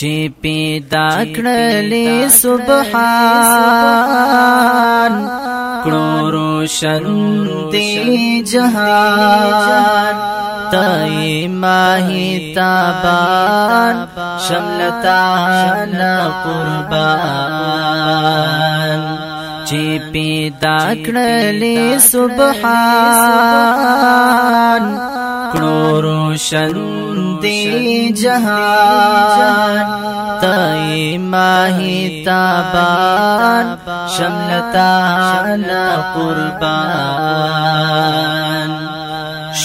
چې پیدا کړلې سبحان کړو روشن دې جهان تای ماهی تابان شملتا نا قربان چې پیدا کړلې سبحان کړو روشن دی جہاں تائی ماہی تابان شملتانا قربان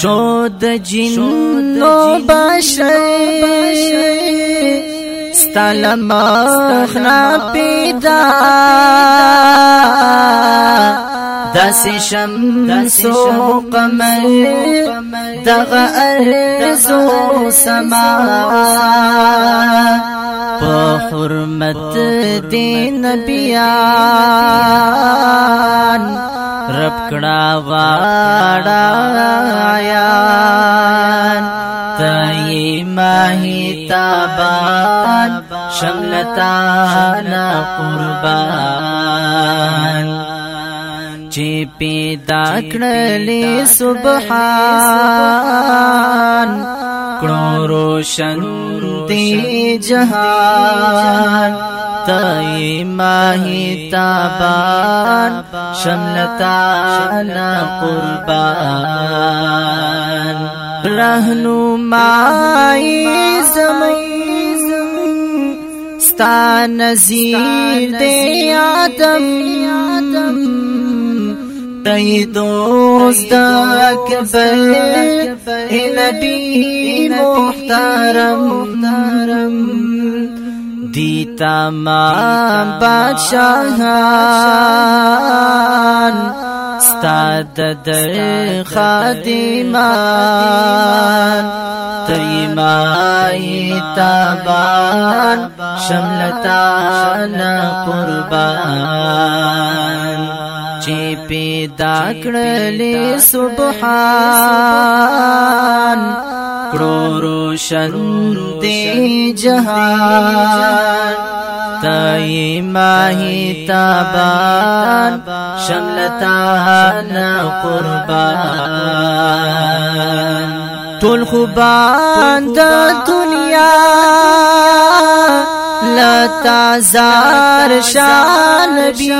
شود جن و بشر ستلمخ نا پیدا دسی شم قمر دغ ارزو سما پا حرمت دین پیا رفکڑا واڑ دہی مہی تاب شم لان پور ب چې پیدا کړلې سبحان کړو روشن دی جهان تای ماهی تابان شملتا نا قربان رهنمای زمین ستا نزیر دی آدم تیدوز دا کبل اے محترم محترم دی تمام بادشاہان ستاد در خادمان تیمائی تابان شملتان قربان چې پیدا کړلې سبحان کړو روشن دې جهان تای ماهی تابان شملتا نا قربان تول خوبان د دنیا لتا زار شان بی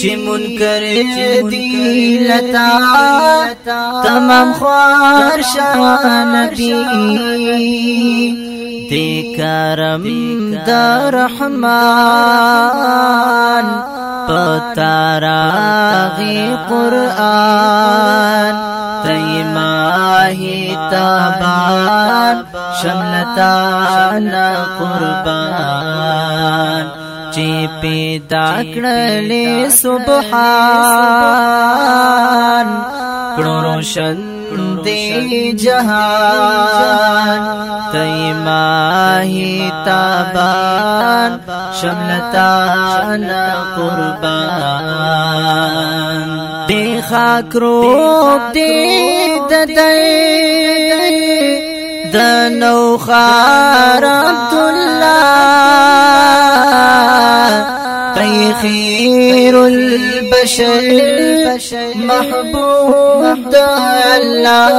چې منکر دی لتا تمام خوار شان بی دی کرم در رحمان پتراغی قرآن تی ماہی تابان شملتانا قربان چی پیدا کڑلی سبحان کڑو روشن دی جہان تی ماہی تابان شملتان قربان دی خاک روب دی ددائی دنو خار عبدالله خير البشر محبوب الله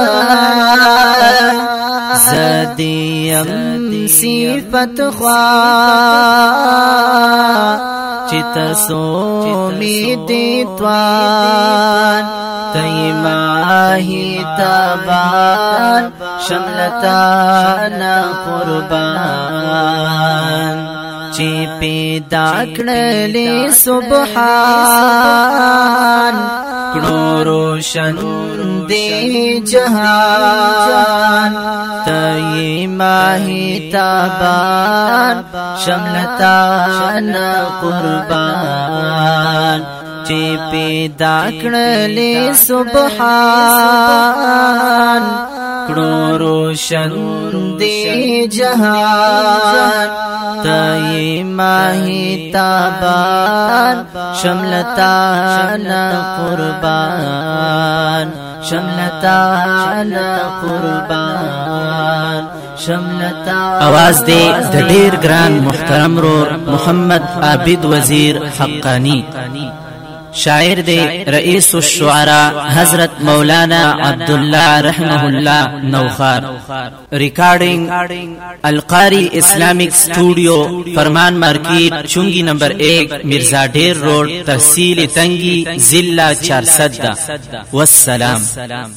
زدیم صفت خوا چت سو می توان تای ماهی تابان شملتا نا قربان چې پیدا کړلې سبحان کړو روشن دې جهان تې ماهي تابان شملتا انا قربان چې پیدا کړلې سبحان کړو روشن دی جهان تای ماهی تابان شملتا نا قربان شملتا نا قربان اواز دی د ډیر ګران محترم رور محمد عابد وزیر حقانی شاعر دی رئیس الشعراء حضرت مولانا عبد الله رحمه الله نوخار ریکارډینګ القاری اسلامیک سټوډیو فرمان مارکیټ چونګی نمبر 1 مرزا ډیر روډ تحصیل تنگی ضلع 400 والسلام